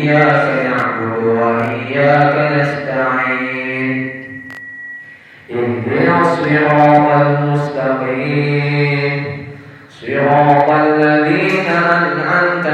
إياك نعبد وإياك نستعين. اهدنا الصراط المستقيم. صراط الذين أنعمت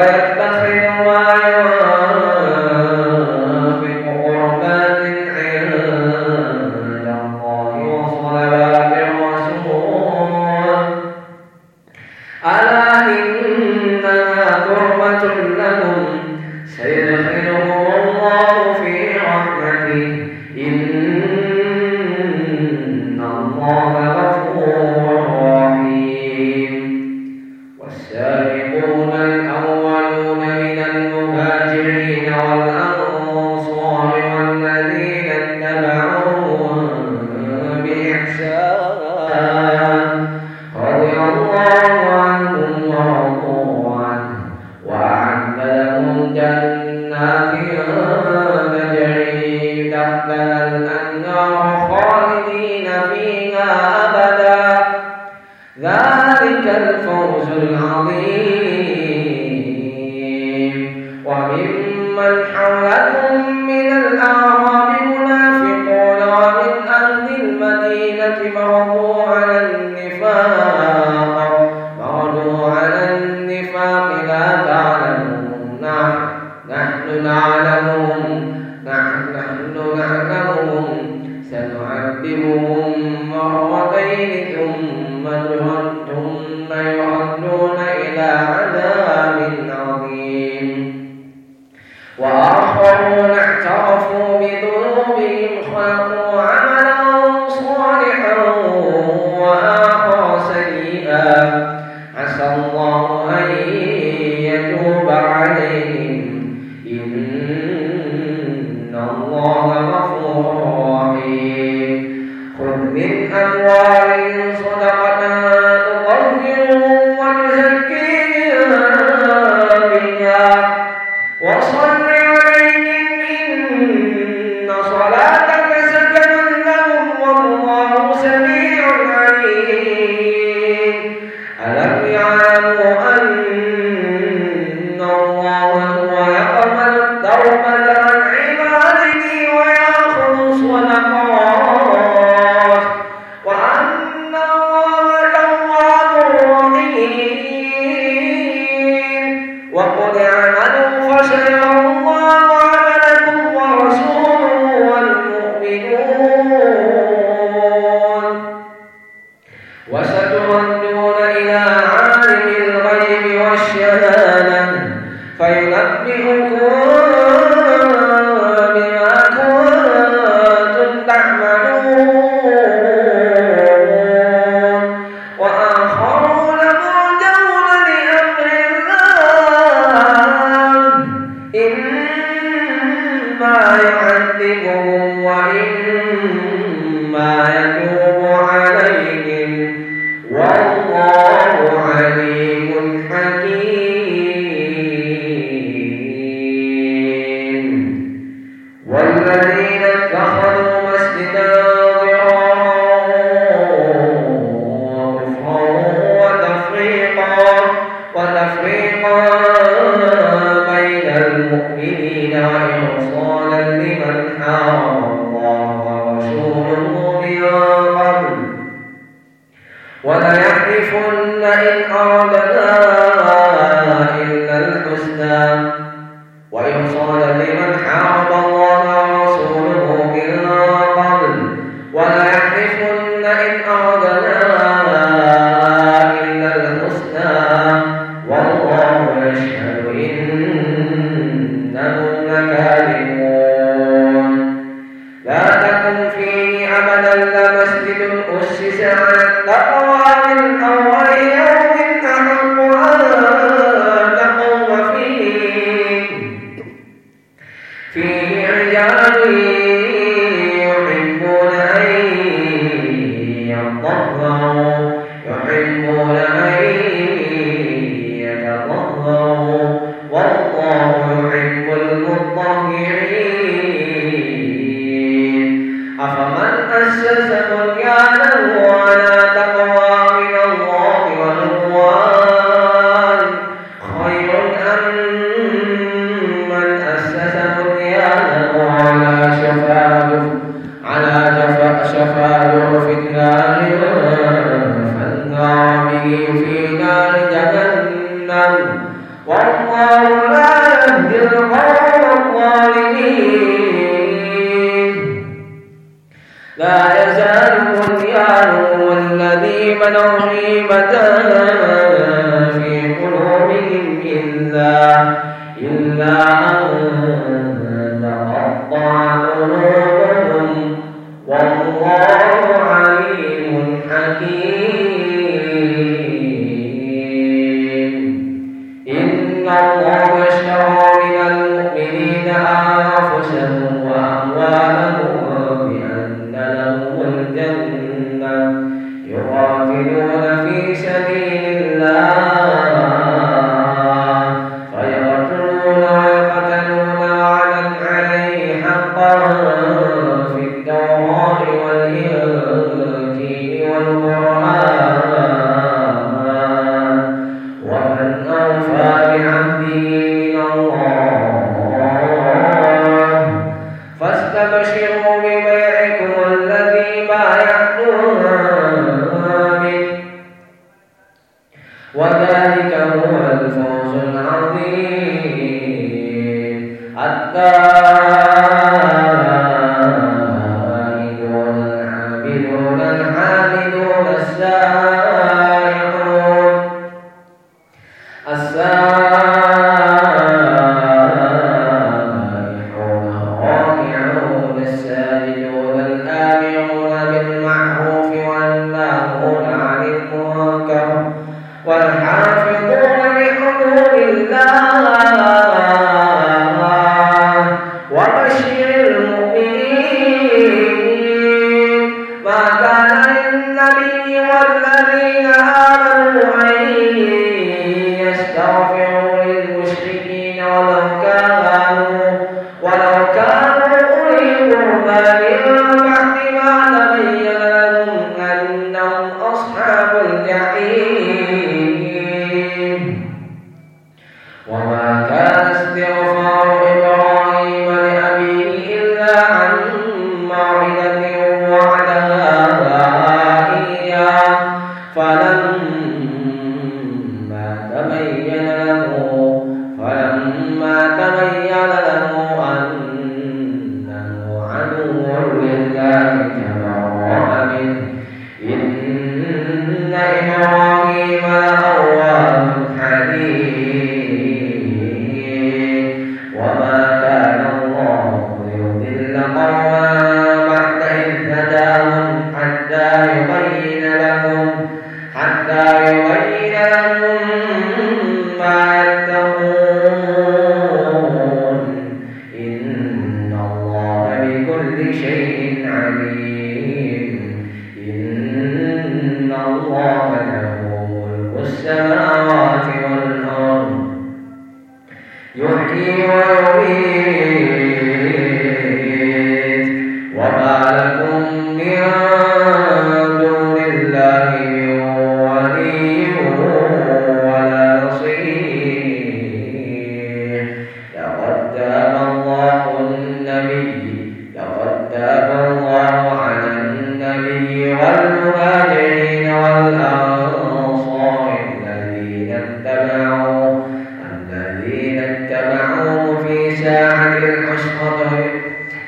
But فيها Amen.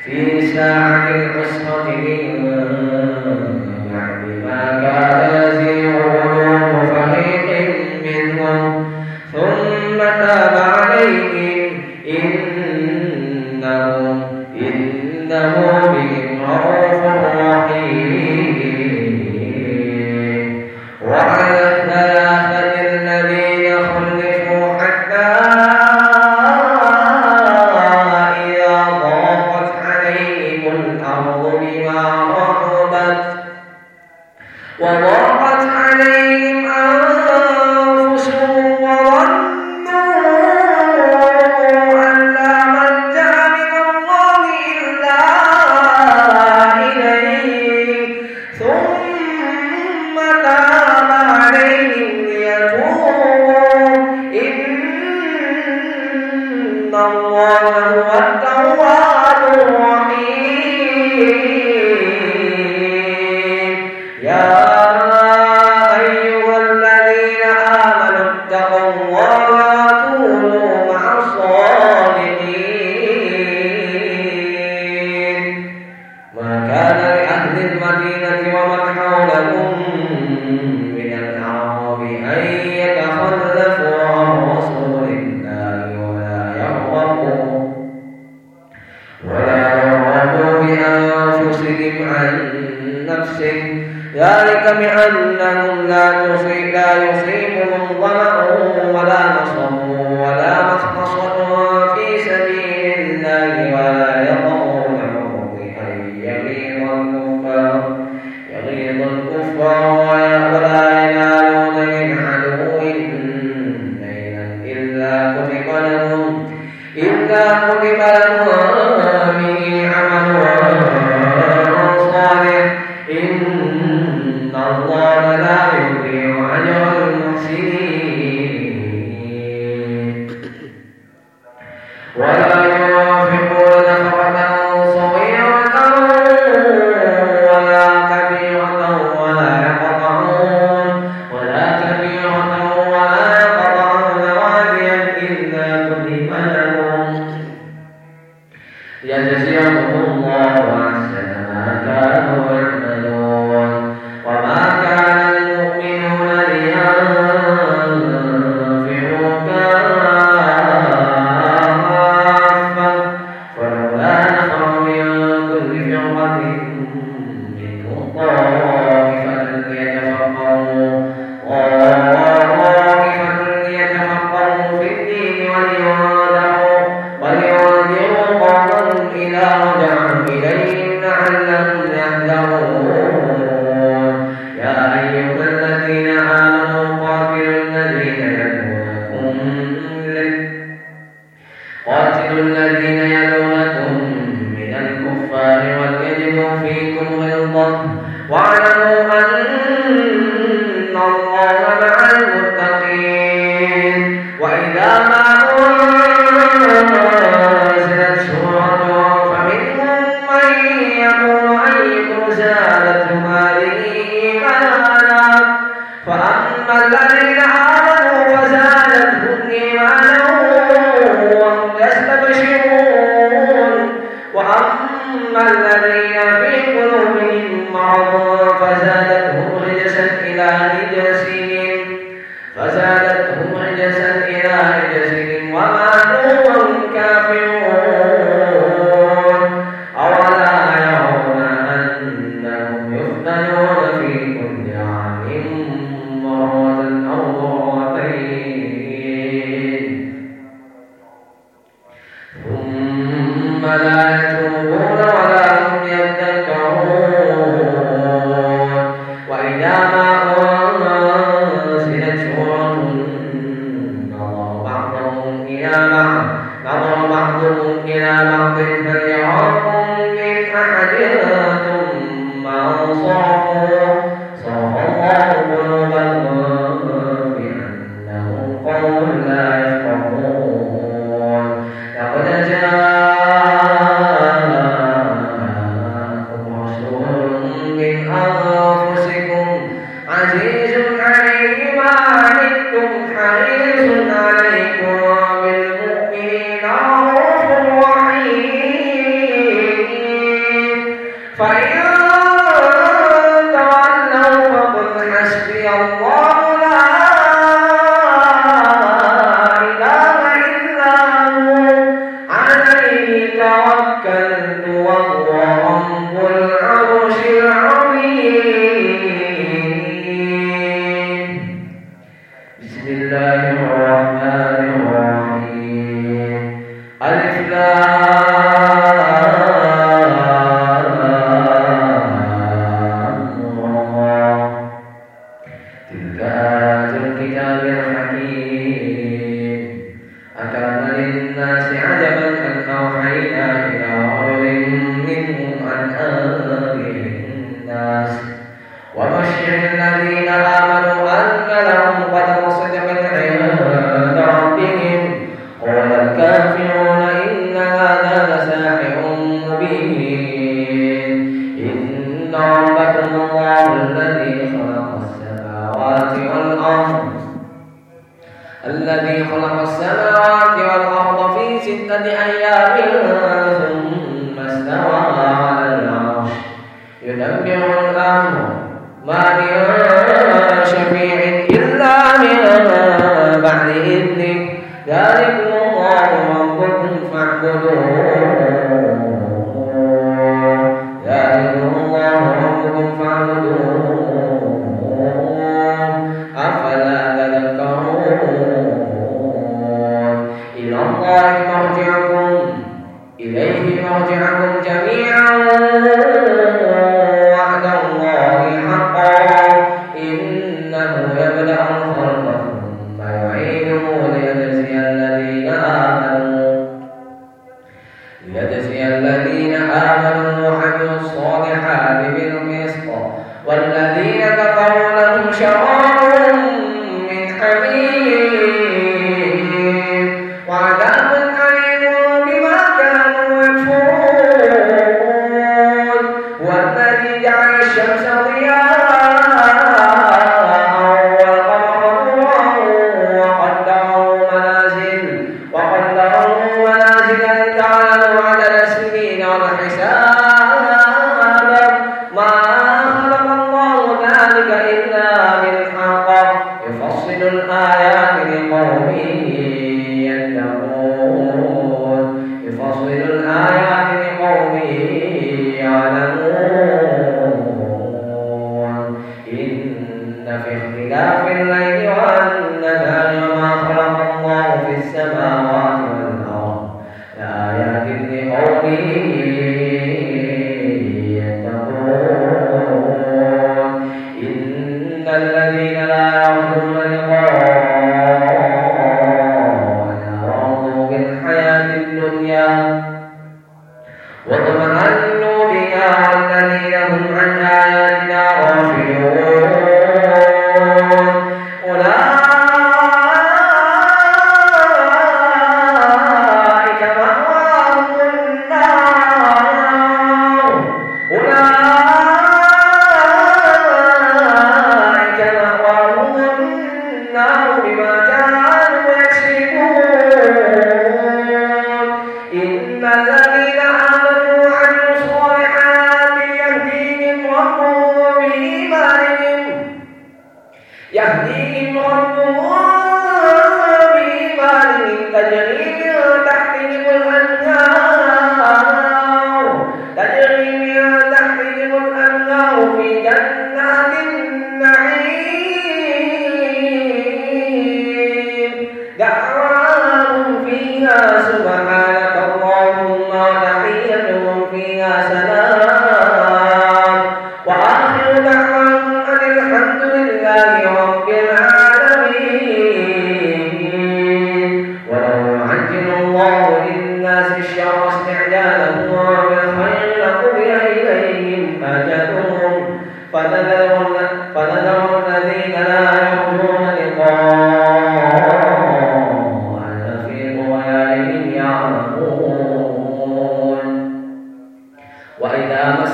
إلا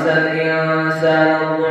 لقضي بينهم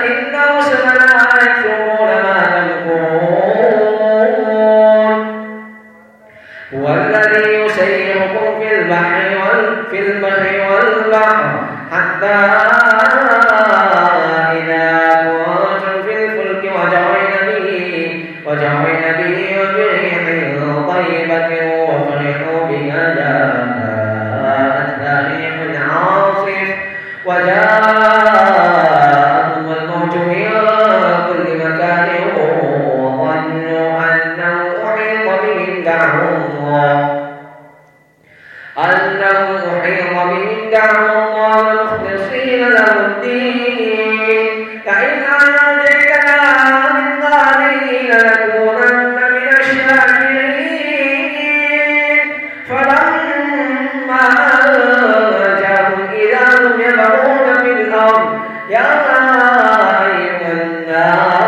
Entonces, يا أيها الناس